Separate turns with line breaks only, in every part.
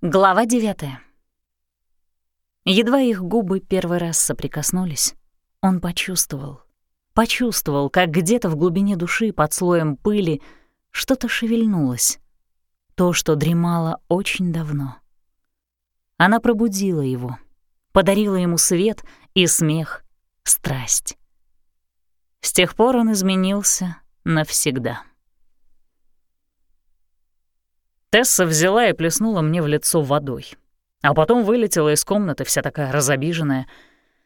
Глава девятая. Едва их губы первый раз соприкоснулись, он почувствовал, почувствовал, как где-то в глубине души под слоем пыли что-то шевельнулось, то, что дремало очень давно. Она пробудила его, подарила ему свет и смех, страсть. С тех пор он изменился навсегда. Тесса взяла и плеснула мне в лицо водой. А потом вылетела из комнаты, вся такая разобиженная.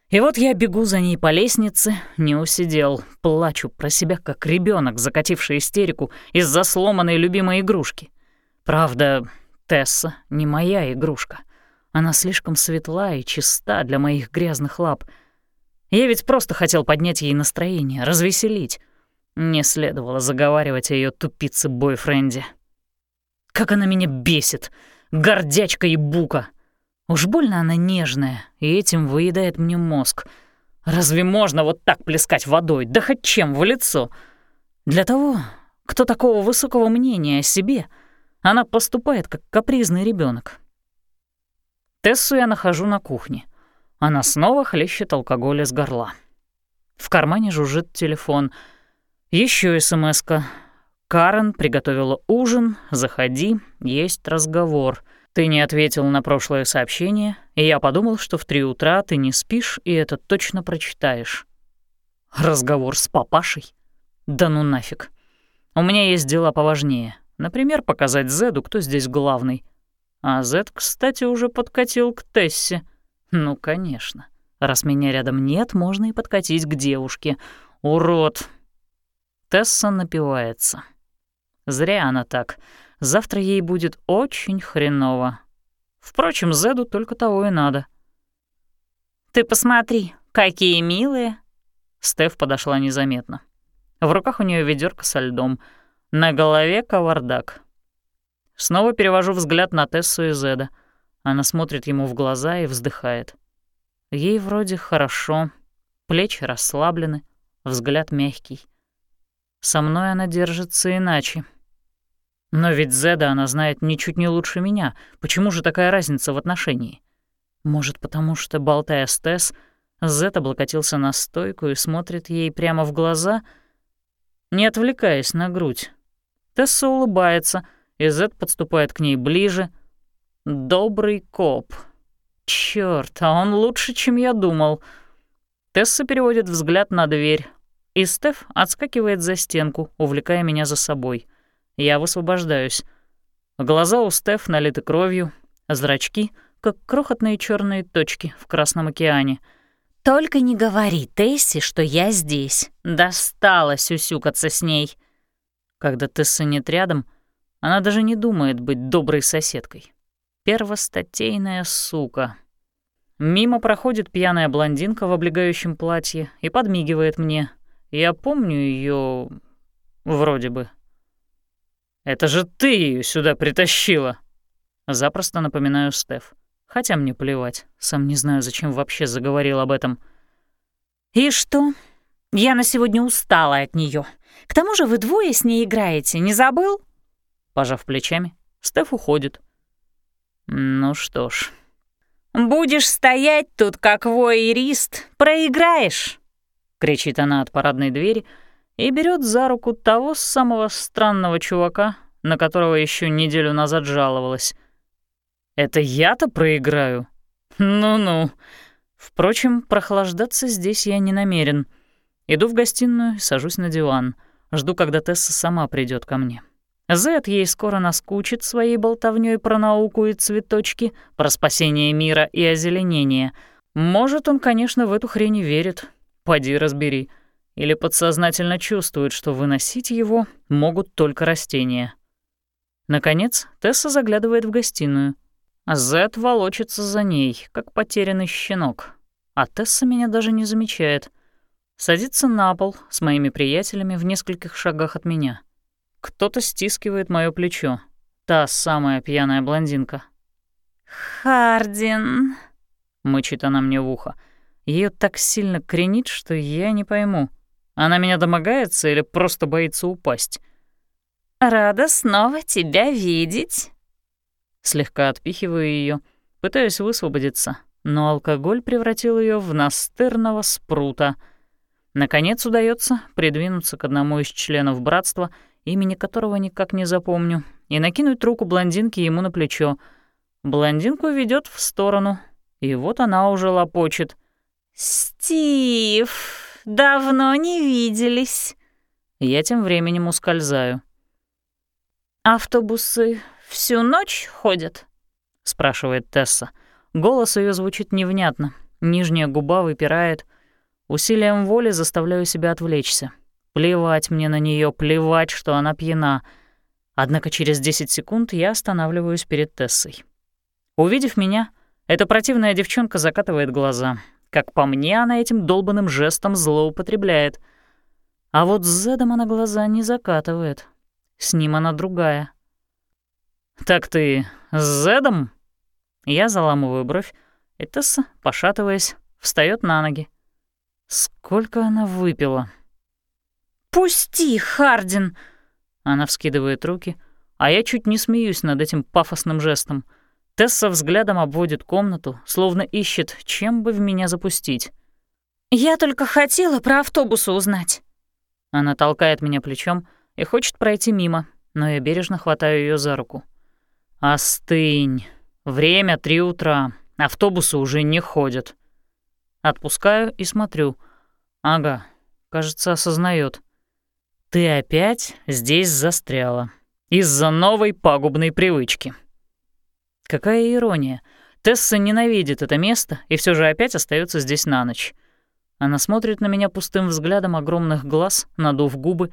И вот я бегу за ней по лестнице, не усидел, плачу про себя, как ребенок, закативший истерику из-за сломанной любимой игрушки. Правда, Тесса не моя игрушка. Она слишком светла и чиста для моих грязных лап. Я ведь просто хотел поднять ей настроение, развеселить. Не следовало заговаривать о её тупице-бойфренде. Как она меня бесит! Гордячка и бука! Уж больно она нежная, и этим выедает мне мозг. Разве можно вот так плескать водой, да хоть чем, в лицо? Для того, кто такого высокого мнения о себе, она поступает как капризный ребенок. Тессу я нахожу на кухне. Она снова хлещет алкоголь из горла. В кармане жужжит телефон. Еще смс-ка. «Карен приготовила ужин, заходи, есть разговор. Ты не ответил на прошлое сообщение, и я подумал, что в три утра ты не спишь, и это точно прочитаешь». «Разговор с папашей? Да ну нафиг. У меня есть дела поважнее. Например, показать Зеду, кто здесь главный. А Зед, кстати, уже подкатил к Тессе. Ну, конечно. Раз меня рядом нет, можно и подкатить к девушке. Урод!» Тесса напивается. Зря она так. Завтра ей будет очень хреново. Впрочем, Зеду только того и надо. «Ты посмотри, какие милые!» Стеф подошла незаметно. В руках у нее ведерко со льдом. На голове кавардак. Снова перевожу взгляд на Тессу и Зеда. Она смотрит ему в глаза и вздыхает. Ей вроде хорошо, плечи расслаблены, взгляд мягкий. Со мной она держится иначе. Но ведь Зеда она знает ничуть не лучше меня. Почему же такая разница в отношении? Может, потому что, болтая с Тесс, Зед облокотился на стойку и смотрит ей прямо в глаза, не отвлекаясь на грудь. Тесса улыбается, и Зед подступает к ней ближе. «Добрый коп. Чёрт, а он лучше, чем я думал». Тесса переводит взгляд на дверь, и Стеф отскакивает за стенку, увлекая меня за собой. Я высвобождаюсь. Глаза у Стеф налиты кровью, а зрачки — как крохотные черные точки в Красном океане. «Только не говори Тесси, что я здесь. Достала сюсюкаться с ней». Когда Тесса нет рядом, она даже не думает быть доброй соседкой. Первостатейная сука. Мимо проходит пьяная блондинка в облегающем платье и подмигивает мне. Я помню ее вроде бы. «Это же ты ее сюда притащила!» Запросто напоминаю Стеф. Хотя мне плевать, сам не знаю, зачем вообще заговорил об этом. «И что? Я на сегодня устала от нее. К тому же вы двое с ней играете, не забыл?» Пожав плечами, Стеф уходит. «Ну что ж...» «Будешь стоять тут, как воерист, проиграешь!» — кричит она от парадной двери — и берет за руку того самого странного чувака, на которого еще неделю назад жаловалась. «Это я-то проиграю? Ну-ну». Впрочем, прохлаждаться здесь я не намерен. Иду в гостиную сажусь на диван. Жду, когда Тесса сама придет ко мне. Зет ей скоро наскучит своей болтовнёй про науку и цветочки, про спасение мира и озеленение. Может, он, конечно, в эту хрень верит. Поди разбери или подсознательно чувствует, что выносить его могут только растения. Наконец, Тесса заглядывает в гостиную. Зет волочится за ней, как потерянный щенок. А Тесса меня даже не замечает. Садится на пол с моими приятелями в нескольких шагах от меня. Кто-то стискивает моё плечо. Та самая пьяная блондинка. «Хардин», — мычит она мне в ухо. Её так сильно кренит, что я не пойму — она меня домогается или просто боится упасть? «Рада снова тебя видеть». Слегка отпихиваю ее, пытаюсь высвободиться, но алкоголь превратил ее в настырного спрута. Наконец удается придвинуться к одному из членов братства, имени которого никак не запомню, и накинуть руку блондинки ему на плечо. Блондинку ведет в сторону, и вот она уже лопочет.
«Стив, давно не виделись».
Я тем временем ускользаю.
«Автобусы всю ночь ходят?»
— спрашивает Тесса. Голос ее звучит невнятно, нижняя губа выпирает. Усилием воли заставляю себя отвлечься. Плевать мне на нее, плевать, что она пьяна. Однако через 10 секунд я останавливаюсь перед Тессой. Увидев меня, эта противная девчонка закатывает глаза. Как по мне, она этим долбанным жестом злоупотребляет. А вот с Зедом она глаза не закатывает. С ним она другая. «Так ты с Зедом?» Я заламываю бровь, и Тесса, пошатываясь, встает на ноги. Сколько она выпила?
«Пусти, Хардин!»
Она вскидывает руки, а я чуть не смеюсь над этим пафосным жестом. Тесса взглядом обводит комнату, словно ищет, чем бы в меня запустить.
«Я только хотела про автобусы узнать».
Она толкает меня плечом и хочет пройти мимо, но я бережно хватаю ее за руку. «Остынь!» Время три утра, автобусы уже не ходят. Отпускаю и смотрю. Ага, кажется, осознает. Ты опять здесь застряла. Из-за новой пагубной привычки. Какая ирония. Тесса ненавидит это место и все же опять остается здесь на ночь. Она смотрит на меня пустым взглядом огромных глаз, надув губы,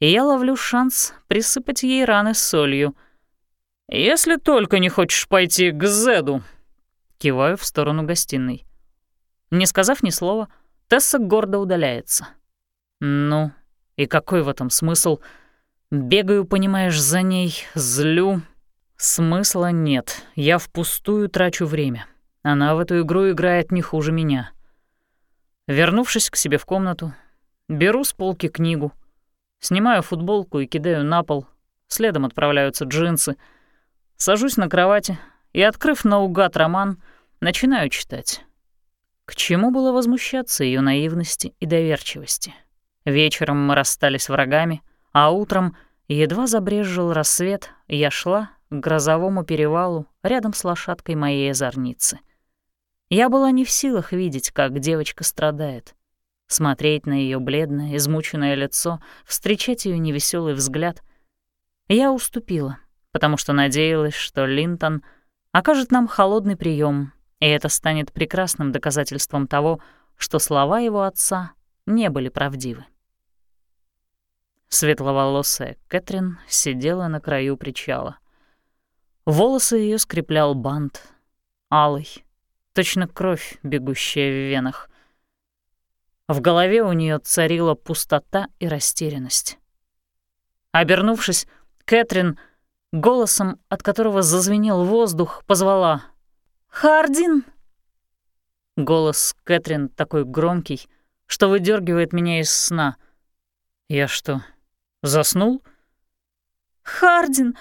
и я ловлю шанс присыпать ей раны солью — «Если только не хочешь пойти к Зеду», — киваю в сторону гостиной. Не сказав ни слова, Тесса гордо удаляется. «Ну, и какой в этом смысл? Бегаю, понимаешь, за ней, злю. Смысла нет, я впустую трачу время. Она в эту игру играет не хуже меня». Вернувшись к себе в комнату, беру с полки книгу, снимаю футболку и кидаю на пол, следом отправляются джинсы — Сажусь на кровати и, открыв наугад роман, начинаю читать. К чему было возмущаться ее наивности и доверчивости? Вечером мы расстались врагами, а утром, едва забрезжил рассвет, я шла к грозовому перевалу рядом с лошадкой моей озорницы. Я была не в силах видеть, как девочка страдает. Смотреть на ее бледное, измученное лицо, встречать ее невеселый взгляд. Я уступила — потому что надеялась, что Линтон окажет нам холодный прием, и это станет прекрасным доказательством того, что слова его отца не были правдивы. Светловолосая Кэтрин сидела на краю причала. Волосы ее скреплял бант, алый, точно кровь, бегущая в венах. В голове у нее царила пустота и растерянность. Обернувшись, Кэтрин Голосом, от которого зазвенел воздух, позвала «Хардин!». Голос Кэтрин такой громкий, что выдергивает меня из сна. Я что, заснул?
«Хардин!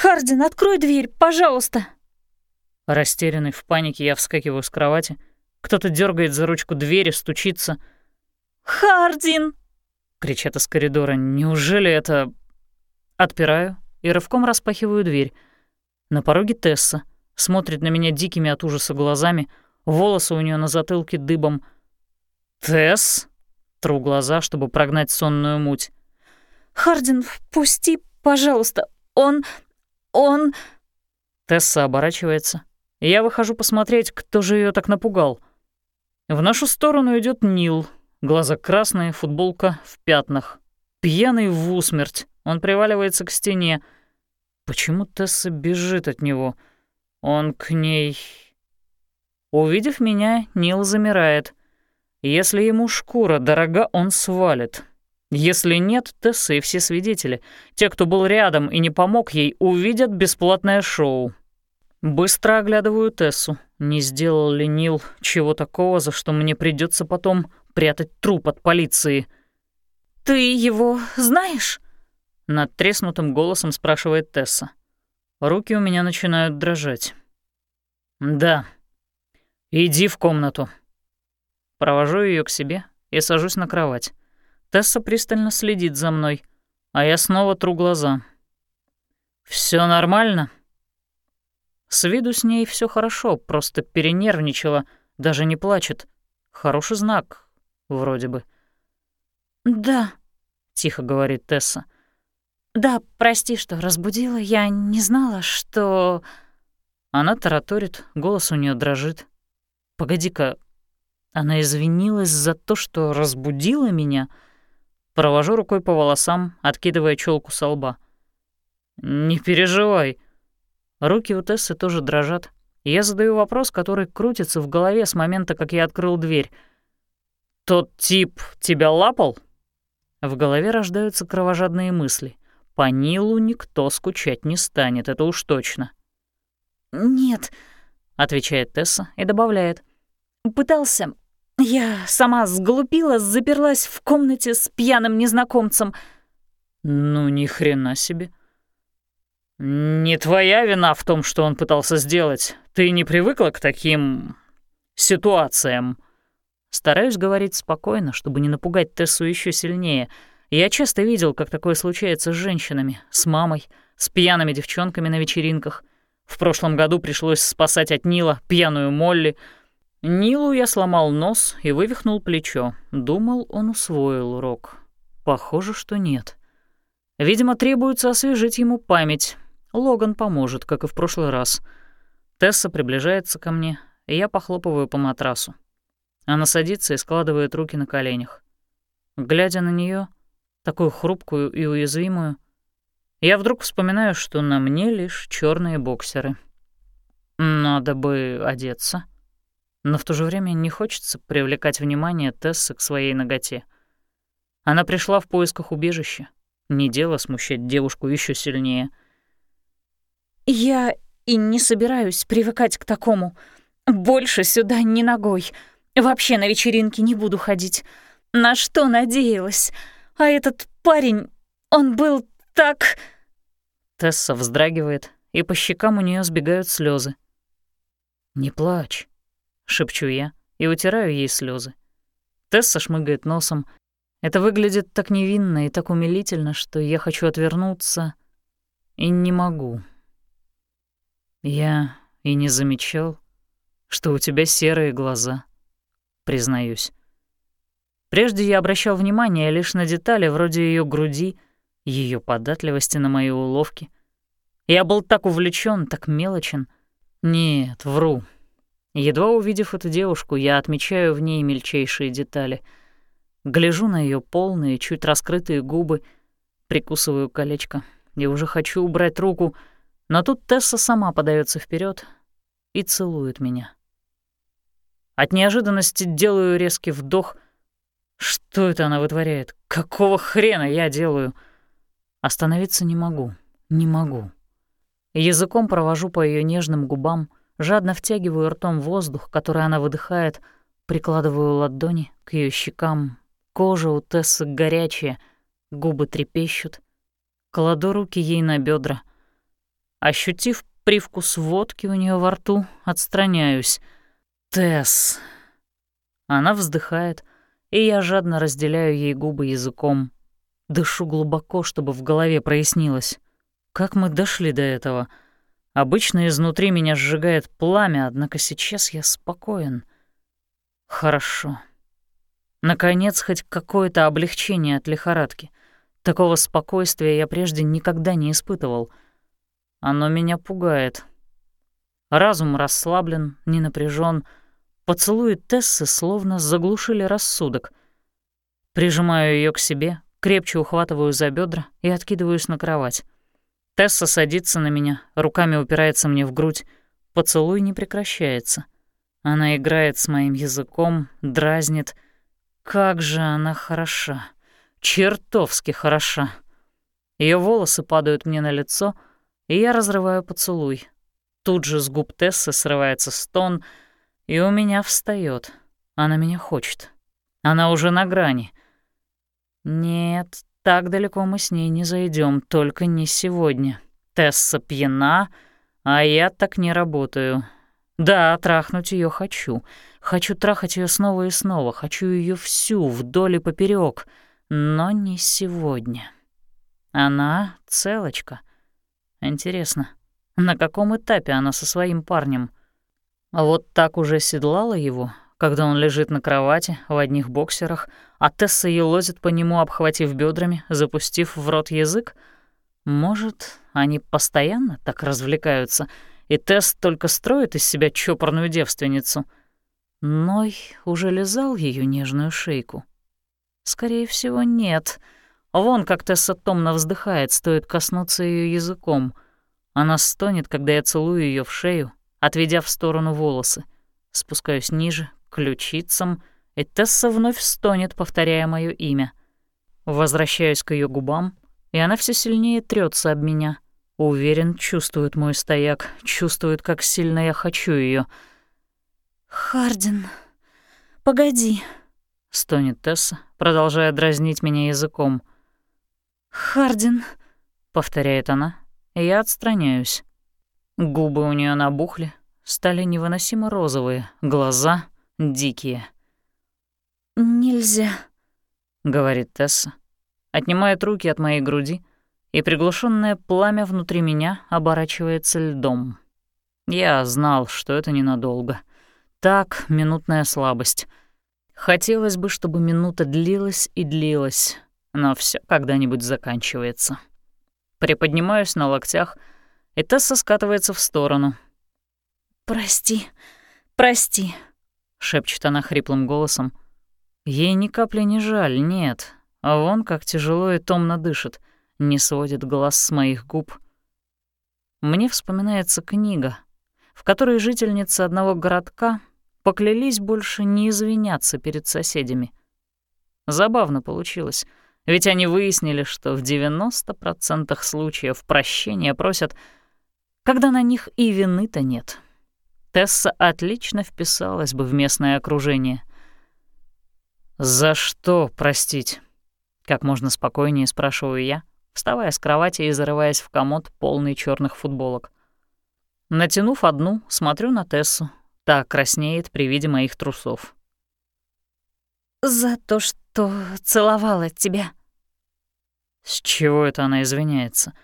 Хардин, открой дверь, пожалуйста!»
Растерянный в панике, я вскакиваю с кровати. Кто-то дергает за ручку двери, стучится.
«Хардин!»
— кричат из коридора. «Неужели это...» Отпираю, и рывком распахиваю дверь. На пороге Тесса, смотрит на меня дикими от ужаса глазами, волосы у нее на затылке дыбом. «Тесс?» — тру глаза, чтобы прогнать сонную муть.
«Хардин, впусти, пожалуйста, он... он...»
Тесса оборачивается. Я выхожу посмотреть, кто же ее так напугал. В нашу сторону идет Нил, глаза красные, футболка в пятнах. Пьяный в усмерть. Он приваливается к стене. Почему Тесса бежит от него? Он к ней... Увидев меня, Нил замирает. Если ему шкура дорога, он свалит. Если нет, Тесса и все свидетели, те, кто был рядом и не помог ей, увидят бесплатное шоу. Быстро оглядываю Тессу. Не сделал ли Нил чего такого, за что мне придется потом прятать труп от полиции?
«Ты его знаешь?»
Над треснутым голосом спрашивает Тесса. Руки у меня начинают дрожать. «Да. Иди в комнату». Провожу ее к себе и сажусь на кровать. Тесса пристально следит за мной, а я снова тру глаза. Все нормально?» С виду с ней все хорошо, просто перенервничала, даже не плачет. Хороший знак, вроде бы.
«Да», — тихо говорит Тесса. «Да, прости, что разбудила. Я не знала, что...»
Она тараторит, голос у нее дрожит. «Погоди-ка, она извинилась за то, что разбудила меня?» Провожу рукой по волосам, откидывая челку со лба. «Не переживай». Руки у Тессы тоже дрожат. Я задаю вопрос, который крутится в голове с момента, как я открыл дверь. «Тот тип тебя лапал?» В голове рождаются кровожадные мысли. По Нилу никто скучать не станет, это уж точно.
«Нет», — отвечает Тесса и добавляет. «Пытался. Я сама сглупила, заперлась в комнате с пьяным незнакомцем».
«Ну, ни хрена себе». «Не твоя вина в том, что он пытался сделать. Ты не привыкла к таким... ситуациям?» Стараюсь говорить спокойно, чтобы не напугать Тессу еще сильнее. Я часто видел, как такое случается с женщинами, с мамой, с пьяными девчонками на вечеринках. В прошлом году пришлось спасать от Нила пьяную Молли. Нилу я сломал нос и вывихнул плечо. Думал, он усвоил урок. Похоже, что нет. Видимо, требуется освежить ему память. Логан поможет, как и в прошлый раз. Тесса приближается ко мне, и я похлопываю по матрасу. Она садится и складывает руки на коленях. Глядя на нее, такую хрупкую и уязвимую, я вдруг вспоминаю, что на мне лишь черные боксеры. Надо бы одеться. Но в то же время не хочется привлекать внимание Тессы к своей ноготе. Она пришла в поисках убежища. Не дело смущать девушку еще сильнее.
«Я и не собираюсь привыкать к такому. Больше сюда ни ногой», Вообще на вечеринки не буду ходить. На что надеялась? А этот парень, он был так...»
Тесса вздрагивает, и по щекам у нее сбегают слезы. «Не плачь», — шепчу я и утираю ей слезы. Тесса шмыгает носом. Это выглядит так невинно и так умилительно, что я хочу отвернуться и не могу. Я и не замечал, что у тебя серые глаза признаюсь. Прежде я обращал внимание лишь на детали вроде ее груди, ее податливости на мои уловки. Я был так увлечен, так мелочен. Нет, вру. Едва увидев эту девушку, я отмечаю в ней мельчайшие детали. Гляжу на ее полные, чуть раскрытые губы, прикусываю колечко и уже хочу убрать руку, но тут Тесса сама подается вперед и целует меня. От неожиданности делаю резкий вдох. Что это она вытворяет? Какого хрена я делаю? Остановиться не могу, не могу. Языком провожу по ее нежным губам, жадно втягиваю ртом воздух, который она выдыхает, прикладываю ладони к ее щекам. Кожа у Тессы горячая, губы трепещут. Кладу руки ей на бедра. Ощутив привкус водки у нее во рту, отстраняюсь — Тесс. Она вздыхает, и я жадно разделяю ей губы языком. Дышу глубоко, чтобы в голове прояснилось. Как мы дошли до этого? Обычно изнутри меня сжигает пламя, однако сейчас я спокоен. Хорошо. Наконец, хоть какое-то облегчение от лихорадки. Такого спокойствия я прежде никогда не испытывал. Оно меня пугает. Разум расслаблен, не напряжен, Поцелуи Тессы словно заглушили рассудок. Прижимаю ее к себе, крепче ухватываю за бедра и откидываюсь на кровать. Тесса садится на меня, руками упирается мне в грудь. Поцелуй не прекращается. Она играет с моим языком, дразнит. Как же она хороша. Чертовски хороша. Ее волосы падают мне на лицо, и я разрываю поцелуй. Тут же с губ Тессы срывается стон — и у меня встает. Она меня хочет. Она уже на грани. Нет, так далеко мы с ней не зайдем, только не сегодня. Тесса пьяна, а я так не работаю. Да, трахнуть ее хочу. Хочу трахать ее снова и снова. Хочу ее всю, вдоль и поперек, но не сегодня. Она целочка. Интересно, на каком этапе она со своим парнем? Вот так уже седлала его, когда он лежит на кровати в одних боксерах, а Тесса елозит по нему, обхватив бедрами, запустив в рот язык? Может, они постоянно так развлекаются, и Тесс только строит из себя чопорную девственницу? Ной уже лизал ее нежную шейку. Скорее всего, нет — Вон как Тесса томно вздыхает, стоит коснуться ее языком. Она стонет, когда я целую ее в шею, отведя в сторону волосы. Спускаюсь ниже, ключицам, и Тесса вновь стонет, повторяя мое имя. Возвращаюсь к ее губам, и она все сильнее трется об меня. Уверен, чувствует мой стояк, чувствует, как сильно я хочу ее.
«Хардин, погоди», — стонет
Тесса, продолжая дразнить меня языком.
«Хардин», —
повторяет она, и я отстраняюсь. Губы у нее набухли, стали невыносимо розовые, глаза дикие.
«Нельзя», —
говорит Тесса, отнимает руки от моей груди, и приглушенное пламя внутри меня оборачивается льдом. Я знал, что это ненадолго. Так, минутная слабость. Хотелось бы, чтобы минута длилась и длилась, но все когда-нибудь заканчивается. Приподнимаюсь на локтях, и Тесса скатывается в сторону.
«Прости, прости», —
шепчет она хриплым голосом. Ей ни капли не жаль, нет. А вон как тяжело и томно дышит, не сводит глаз с моих губ. Мне вспоминается книга, в которой жительницы одного городка поклялись больше не извиняться перед соседями. Забавно получилось — ведь они выяснили, что в 90% случаев прощения просят, когда на них и вины-то нет. Тесса отлично вписалась бы в местное окружение. «За что простить?» — как можно спокойнее спрашиваю я, вставая с кровати и зарываясь в комод, полный черных футболок. Натянув одну, смотрю на Тессу. Та краснеет при виде моих трусов.
«За то, что целовала тебя».
С чего это она извиняется?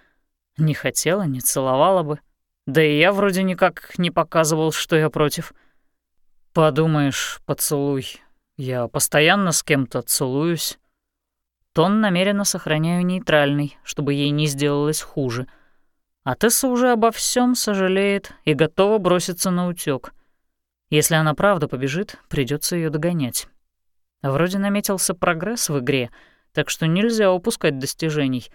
Не хотела, не целовала бы. Да и я вроде никак не показывал, что я против. Подумаешь, поцелуй. Я постоянно с кем-то целуюсь. Тон намеренно сохраняю нейтральный, чтобы ей не сделалось хуже. А Тесса уже обо всем сожалеет и готова броситься на утёк. Если она правда побежит, придется ее догонять. Вроде наметился прогресс в игре — так что нельзя упускать достижений.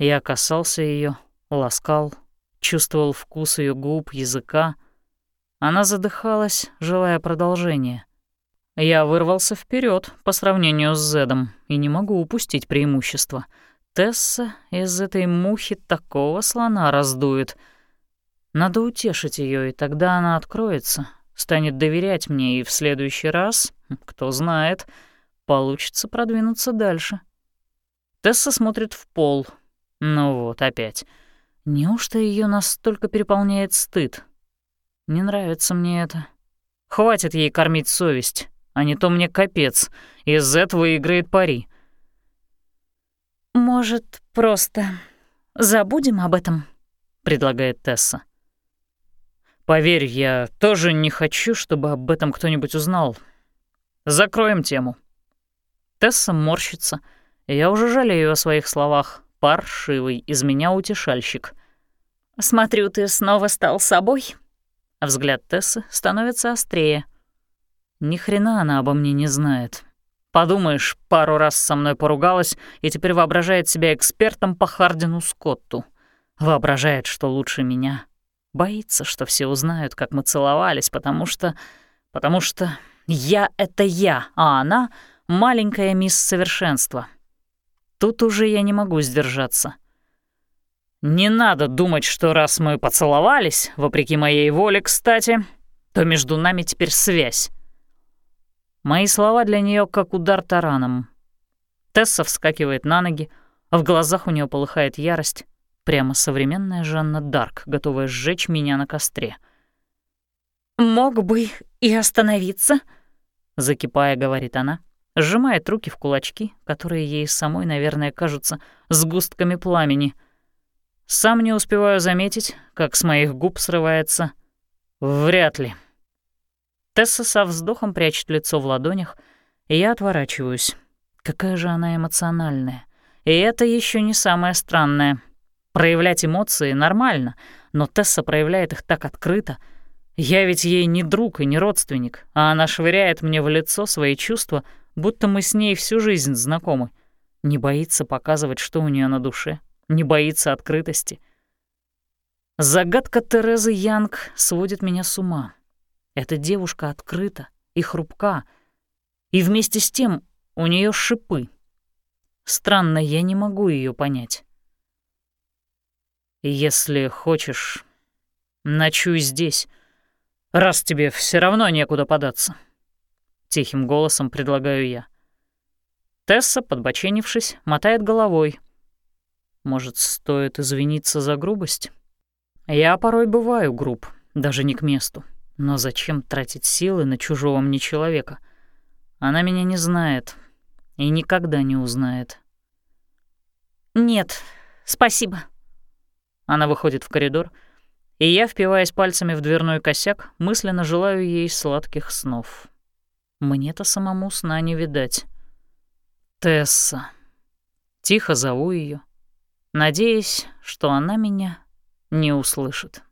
Я касался ее, ласкал, чувствовал вкус ее губ, языка. Она задыхалась, желая продолжения. Я вырвался вперед по сравнению с Зедом и не могу упустить преимущество. Тесса из этой мухи такого слона раздует. Надо утешить ее, и тогда она откроется, станет доверять мне, и в следующий раз, кто знает, — получится продвинуться дальше. Тесса смотрит в пол. Ну вот, опять. Неужто ее настолько переполняет стыд? Не нравится мне это. Хватит ей кормить совесть, а не то мне капец. Из этого выиграет пари.
«Может, просто забудем об этом?»
— предлагает Тесса. «Поверь, я тоже не хочу, чтобы об этом кто-нибудь узнал. Закроем тему». Тесса морщится. Я уже жалею о своих словах. Паршивый из меня утешальщик.
«Смотрю, ты снова стал собой?»
Взгляд Тессы становится острее. Ни хрена она обо мне не знает. Подумаешь, пару раз со мной поругалась и теперь воображает себя экспертом по Хардину Скотту. Воображает, что лучше меня. Боится, что все узнают, как мы целовались, потому что... Потому что я — это я, а она маленькая мисс совершенства. Тут уже я не могу сдержаться. Не надо думать, что раз мы поцеловались, вопреки моей воле, кстати, то между нами теперь связь. Мои слова для нее как удар тараном. Тесса вскакивает на ноги, а в глазах у нее полыхает ярость. Прямо современная Жанна Дарк, готовая сжечь меня на костре.
«Мог бы и остановиться», —
закипая, говорит она, сжимает руки в кулачки, которые ей самой, наверное, кажутся сгустками пламени. Сам не успеваю заметить, как с моих губ срывается «Вряд ли». Тесса со вздохом прячет лицо в ладонях, и я отворачиваюсь. Какая же она эмоциональная. И это еще не самое странное. Проявлять эмоции нормально, но Тесса проявляет их так открыто. Я ведь ей не друг и не родственник, а она швыряет мне в лицо свои чувства, будто мы с ней всю жизнь знакомы. Не боится показывать, что у нее на душе, не боится открытости. Загадка Терезы Янг сводит меня с ума. Эта девушка открыта и хрупка, и вместе с тем у нее шипы. Странно, я не могу ее понять. Если хочешь, ночуй здесь, раз тебе все равно некуда податься. Тихим голосом предлагаю я. Тесса, подбоченившись, мотает головой. Может, стоит извиниться за грубость? Я порой бываю груб, даже не к месту. Но зачем тратить силы на чужого мне человека? Она меня не знает и никогда не узнает.
«Нет, спасибо».
Она выходит в коридор, и я, впиваясь пальцами в дверной косяк, мысленно желаю ей сладких снов. Мне-то самому сна не видать. Тесса. Тихо зову ее, надеясь, что она меня не услышит.